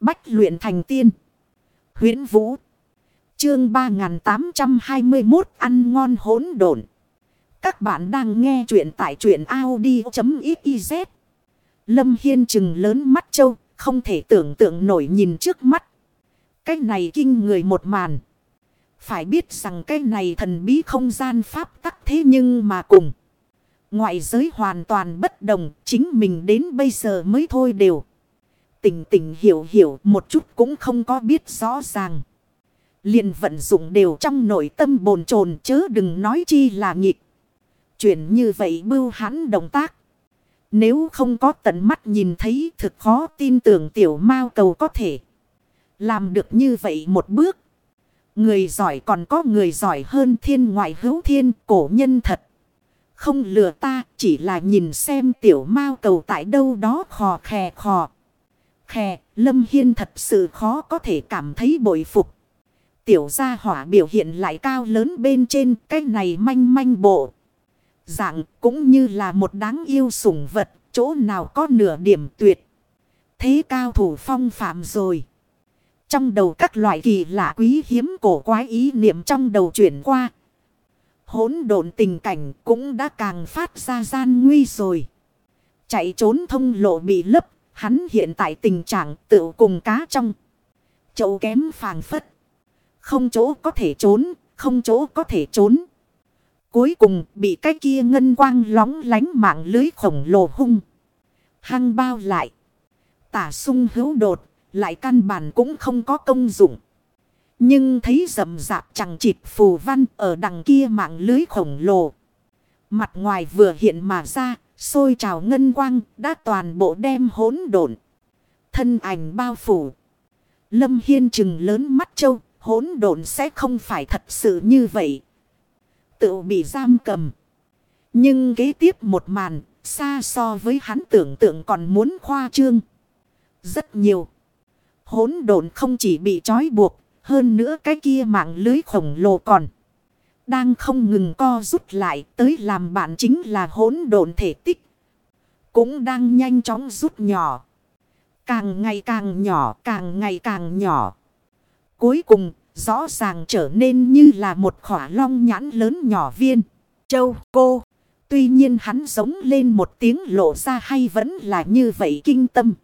Bách luyện thành tiên. huyễn Vũ. Chương 3821 ăn ngon hỗn độn. Các bạn đang nghe truyện tại truyện Audi.xyz. Lâm Hiên chừng lớn mắt châu, không thể tưởng tượng nổi nhìn trước mắt. Cái này kinh người một màn. Phải biết rằng cái này thần bí không gian pháp tắc thế nhưng mà cùng. Ngoại giới hoàn toàn bất đồng, chính mình đến bây giờ mới thôi đều. Tỉnh tỉnh hiểu hiểu một chút cũng không có biết rõ ràng. liền vận dụng đều trong nội tâm bồn chồn chớ đừng nói chi là nghịch. Chuyện như vậy bưu hắn động tác. Nếu không có tận mắt nhìn thấy thực khó tin tưởng tiểu mao cầu có thể. Làm được như vậy một bước. Người giỏi còn có người giỏi hơn thiên ngoại hữu thiên cổ nhân thật. Không lừa ta, chỉ là nhìn xem tiểu mao cầu tại đâu đó khò khè khò. Khè, Lâm Hiên thật sự khó có thể cảm thấy bội phục. Tiểu gia hỏa biểu hiện lại cao lớn bên trên cái này manh manh bộ. Dạng cũng như là một đáng yêu sủng vật, chỗ nào có nửa điểm tuyệt. Thế cao thủ phong phạm rồi. Trong đầu các loại kỳ lạ quý hiếm cổ quái ý niệm trong đầu chuyển qua. Hỗn độn tình cảnh cũng đã càng phát ra gian nguy rồi. Chạy trốn thông lộ bị lấp, hắn hiện tại tình trạng tự cùng cá trong. Chậu kém phàng phất. Không chỗ có thể trốn, không chỗ có thể trốn. Cuối cùng bị cái kia ngân quang lóng lánh mạng lưới khổng lồ hung. Hăng bao lại. Tả sung hữu đột, lại căn bản cũng không có công dụng. Nhưng thấy rầm rạp chẳng chịt phù văn ở đằng kia mạng lưới khổng lồ. Mặt ngoài vừa hiện mà ra, sôi trào ngân quang, đã toàn bộ đem hỗn độn. Thân ảnh bao phủ. Lâm Hiên chừng lớn mắt châu, hỗn độn sẽ không phải thật sự như vậy. Tự bị giam cầm. Nhưng kế tiếp một màn, xa so với hắn tưởng tượng còn muốn khoa trương. Rất nhiều. Hỗn độn không chỉ bị trói buộc, hơn nữa cái kia mạng lưới khổng lồ còn. Đang không ngừng co rút lại tới làm bạn chính là hỗn độn thể tích. Cũng đang nhanh chóng rút nhỏ. Càng ngày càng nhỏ, càng ngày càng nhỏ. Cuối cùng, rõ ràng trở nên như là một khỏa long nhãn lớn nhỏ viên. Châu, cô. Tuy nhiên hắn giống lên một tiếng lộ ra hay vẫn là như vậy kinh tâm.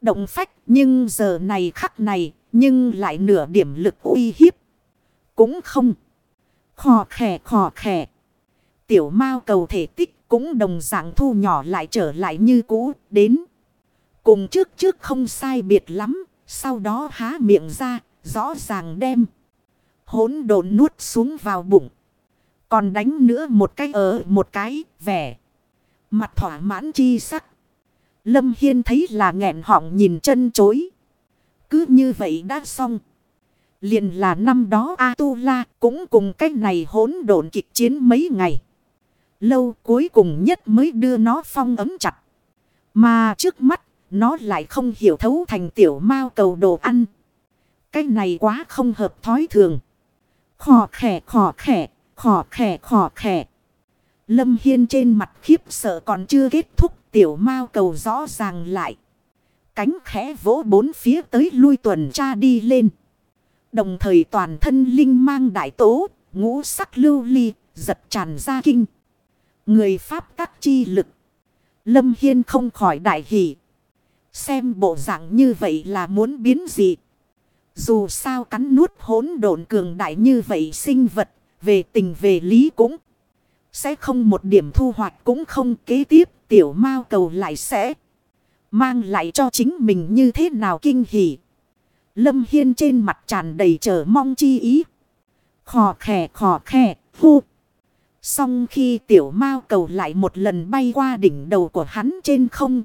Động phách nhưng giờ này khắc này nhưng lại nửa điểm lực uy hiếp. Cũng không. Khò khè khò khè Tiểu mao cầu thể tích cũng đồng dạng thu nhỏ lại trở lại như cũ, đến. Cùng trước trước không sai biệt lắm. Sau đó há miệng ra, rõ ràng đem. Hốn đồn nuốt xuống vào bụng. Còn đánh nữa một cái ở một cái, vẻ. Mặt thỏa mãn chi sắc. Lâm Hiên thấy là nghẹn họng nhìn chân chối. Cứ như vậy đã xong. Liền là năm đó A-tu-la cũng cùng cách này hỗn độn kịch chiến mấy ngày. Lâu cuối cùng nhất mới đưa nó phong ấm chặt. Mà trước mắt nó lại không hiểu thấu thành tiểu mao cầu đồ ăn. Cái này quá không hợp thói thường. Khò khẻ khò khẻ, khò khẻ khò khẻ. Lâm Hiên trên mặt khiếp sợ còn chưa kết thúc tiểu mao cầu rõ ràng lại. Cánh khẽ vỗ bốn phía tới lui tuần tra đi lên. Đồng thời toàn thân linh mang đại tố, ngũ sắc lưu ly, giật tràn ra kinh. Người Pháp các chi lực. Lâm Hiên không khỏi đại hỷ. Xem bộ dạng như vậy là muốn biến gì. Dù sao cắn nuốt hỗn độn cường đại như vậy sinh vật, về tình về lý cũng sẽ không một điểm thu hoạch cũng không kế tiếp tiểu mao cầu lại sẽ mang lại cho chính mình như thế nào kinh hỉ. Lâm Hiên trên mặt tràn đầy chờ mong chi ý. Khò khè khò khè, hu. Xong khi tiểu mao cầu lại một lần bay qua đỉnh đầu của hắn trên không.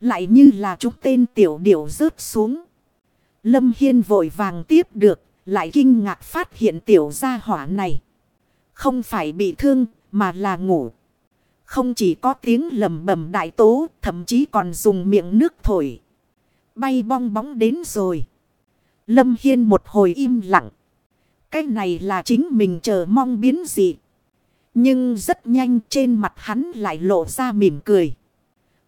Lại như là chúng tên tiểu điểu rớt xuống. Lâm Hiên vội vàng tiếp được, lại kinh ngạc phát hiện tiểu gia hỏa này. Không phải bị thương, mà là ngủ. Không chỉ có tiếng lầm bầm đại tố, thậm chí còn dùng miệng nước thổi. Bay bong bóng đến rồi. Lâm Hiên một hồi im lặng. Cái này là chính mình chờ mong biến dị. Nhưng rất nhanh trên mặt hắn lại lộ ra mỉm cười.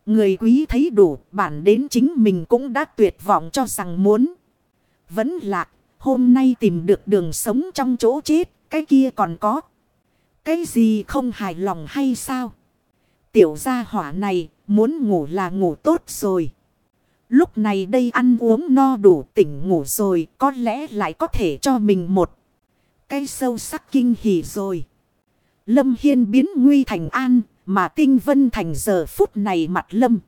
Người quý thấy đủ bản đến chính mình cũng đã tuyệt vọng cho rằng muốn. Vẫn lạc, hôm nay tìm được đường sống trong chỗ chết, cái kia còn có. Cái gì không hài lòng hay sao? Tiểu gia hỏa này, muốn ngủ là ngủ tốt rồi. Lúc này đây ăn uống no đủ tỉnh ngủ rồi, có lẽ lại có thể cho mình một cái sâu sắc kinh hỉ rồi. Lâm Hiên biến nguy thành an, mà tinh vân thành giờ phút này mặt lâm.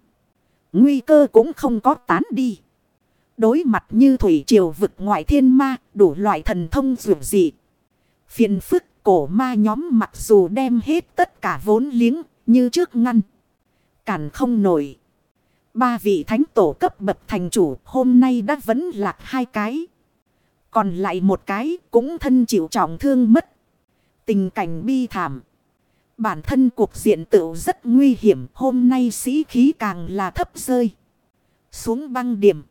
Nguy cơ cũng không có tán đi. Đối mặt như thủy triều vực ngoại thiên ma, đủ loại thần thông dù dị. Phiền phức cổ ma nhóm mặc dù đem hết tất cả vốn liếng, như trước ngăn. Cản không nổi. Ba vị thánh tổ cấp bậc thành chủ hôm nay đã vẫn lạc hai cái. Còn lại một cái cũng thân chịu trọng thương mất. Tình cảnh bi thảm. Bản thân cuộc diện tựu rất nguy hiểm. Hôm nay sĩ khí càng là thấp rơi. Xuống băng điểm.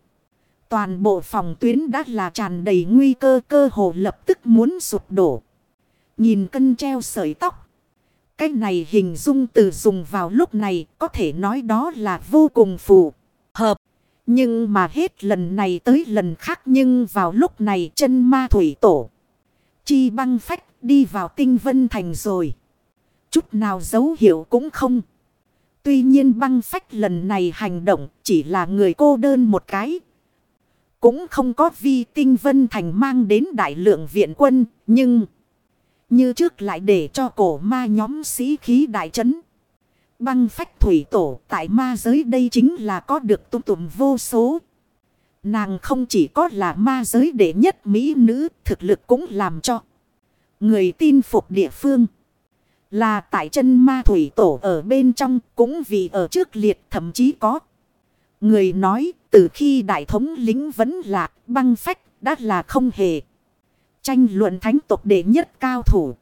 Toàn bộ phòng tuyến đã là tràn đầy nguy cơ cơ hồ lập tức muốn sụp đổ. Nhìn cân treo sợi tóc. Cái này hình dung từ dùng vào lúc này có thể nói đó là vô cùng phù hợp. Nhưng mà hết lần này tới lần khác nhưng vào lúc này chân ma thủy tổ. Chi băng phách đi vào tinh vân thành rồi. Chút nào dấu hiệu cũng không. Tuy nhiên băng phách lần này hành động chỉ là người cô đơn một cái. Cũng không có vi tinh vân thành mang đến đại lượng viện quân. Nhưng như trước lại để cho cổ ma nhóm sĩ khí đại trấn. Băng phách thủy tổ tại ma giới đây chính là có được tung tụm vô số. Nàng không chỉ có là ma giới đệ nhất mỹ nữ, thực lực cũng làm cho người tin phục địa phương. Là tại chân ma thủy tổ ở bên trong cũng vì ở trước liệt thậm chí có. Người nói từ khi đại thống lính vẫn lạc băng phách đã là không hề. Tranh luận thánh tộc đệ nhất cao thủ.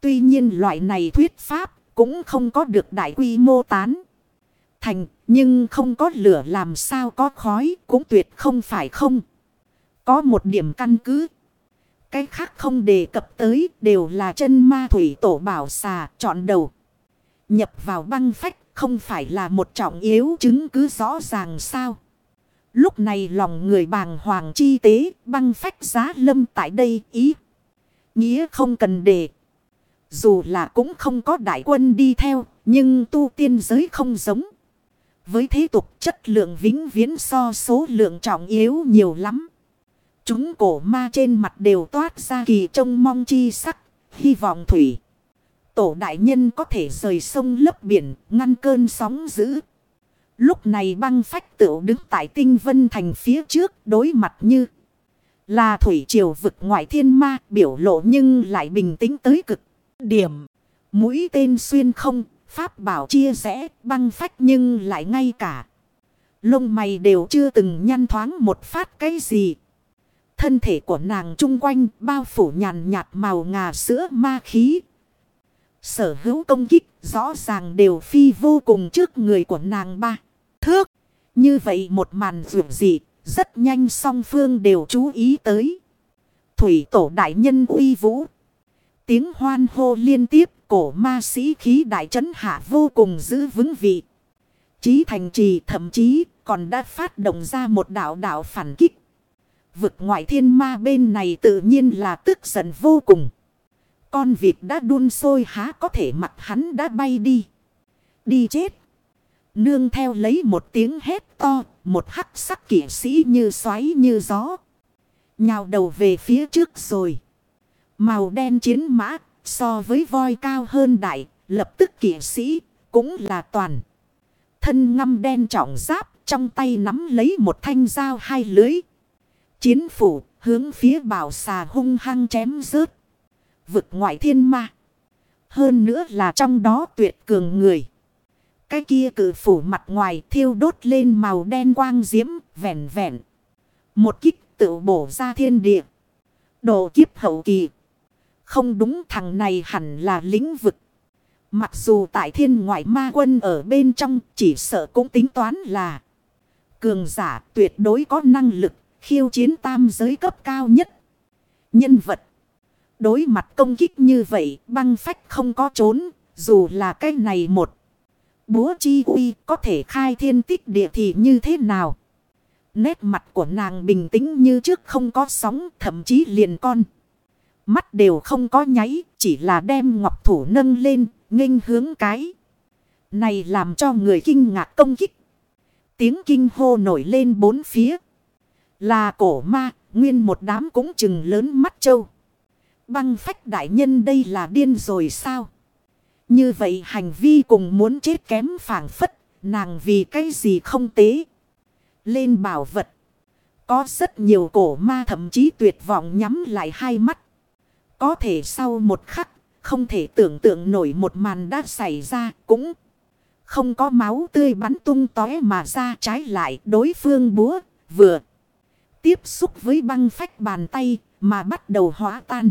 Tuy nhiên loại này thuyết pháp cũng không có được đại quy mô tán. Thành, nhưng không có lửa làm sao có khói cũng tuyệt không phải không. Có một điểm căn cứ. Cái khác không đề cập tới đều là chân ma thủy tổ bảo xà chọn đầu. Nhập vào băng phách không phải là một trọng yếu chứng cứ rõ ràng sao. Lúc này lòng người bàng hoàng chi tế băng phách giá lâm tại đây ý. Nghĩa không cần đề. Dù là cũng không có đại quân đi theo, nhưng tu tiên giới không giống. Với thế tục chất lượng vĩnh viễn so số lượng trọng yếu nhiều lắm. Chúng cổ ma trên mặt đều toát ra kỳ trông mong chi sắc, hy vọng thủy. Tổ đại nhân có thể rời sông lấp biển, ngăn cơn sóng dữ. Lúc này băng phách tựu đứng tại tinh vân thành phía trước đối mặt như là thủy triều vực ngoại thiên ma biểu lộ nhưng lại bình tĩnh tới cực điểm. Mũi tên xuyên không, pháp bảo chia rẽ, băng phách nhưng lại ngay cả. Lông mày đều chưa từng nhăn thoáng một phát cái gì. Thân thể của nàng chung quanh bao phủ nhàn nhạt màu ngà sữa ma khí. Sở hữu công kích rõ ràng đều phi vô cùng trước người của nàng ba. Thước. Như vậy một màn dù dị, rất nhanh song phương đều chú ý tới. Thủy tổ đại nhân uy vũ. Tiếng hoan hô liên tiếp, cổ ma sĩ khí đại trấn hạ vô cùng giữ vững vị. Chí thành trì thậm chí còn đã phát động ra một đạo đạo phản kích. Vực ngoại thiên ma bên này tự nhiên là tức giận vô cùng. Con vịt đã đun sôi há có thể mặt hắn đã bay đi. Đi chết. Nương theo lấy một tiếng hét to, một hắc sắc kỷ sĩ như xoáy như gió. Nhào đầu về phía trước rồi. Màu đen chiến mã so với voi cao hơn đại, lập tức kỷ sĩ cũng là toàn. Thân ngâm đen trọng giáp trong tay nắm lấy một thanh dao hai lưới. Chiến phủ hướng phía bảo xà hung hăng chém rớt. Vực ngoại thiên ma. Hơn nữa là trong đó tuyệt cường người. Cái kia cử phủ mặt ngoài thiêu đốt lên màu đen quang diễm, vẹn vẹn. Một kích tự bổ ra thiên địa. Độ kiếp hậu kỳ. Không đúng thằng này hẳn là lĩnh vực. Mặc dù tại thiên ngoại ma quân ở bên trong chỉ sợ cũng tính toán là. Cường giả tuyệt đối có năng lực khiêu chiến tam giới cấp cao nhất. Nhân vật. Đối mặt công kích như vậy băng phách không có trốn. Dù là cái này một. Búa chi uy có thể khai thiên tích địa thì như thế nào? Nét mặt của nàng bình tĩnh như trước không có sóng thậm chí liền con. Mắt đều không có nháy chỉ là đem ngọc thủ nâng lên nghênh hướng cái. Này làm cho người kinh ngạc công kích. Tiếng kinh hô nổi lên bốn phía. Là cổ ma, nguyên một đám cũng chừng lớn mắt châu. Băng phách đại nhân đây là điên rồi sao? Như vậy hành vi cùng muốn chết kém phản phất, nàng vì cái gì không tế. Lên bảo vật. Có rất nhiều cổ ma thậm chí tuyệt vọng nhắm lại hai mắt. Có thể sau một khắc, không thể tưởng tượng nổi một màn đã xảy ra cũng không có máu tươi bắn tung tóe mà ra trái lại đối phương búa vừa tiếp xúc với băng phách bàn tay mà bắt đầu hóa tan.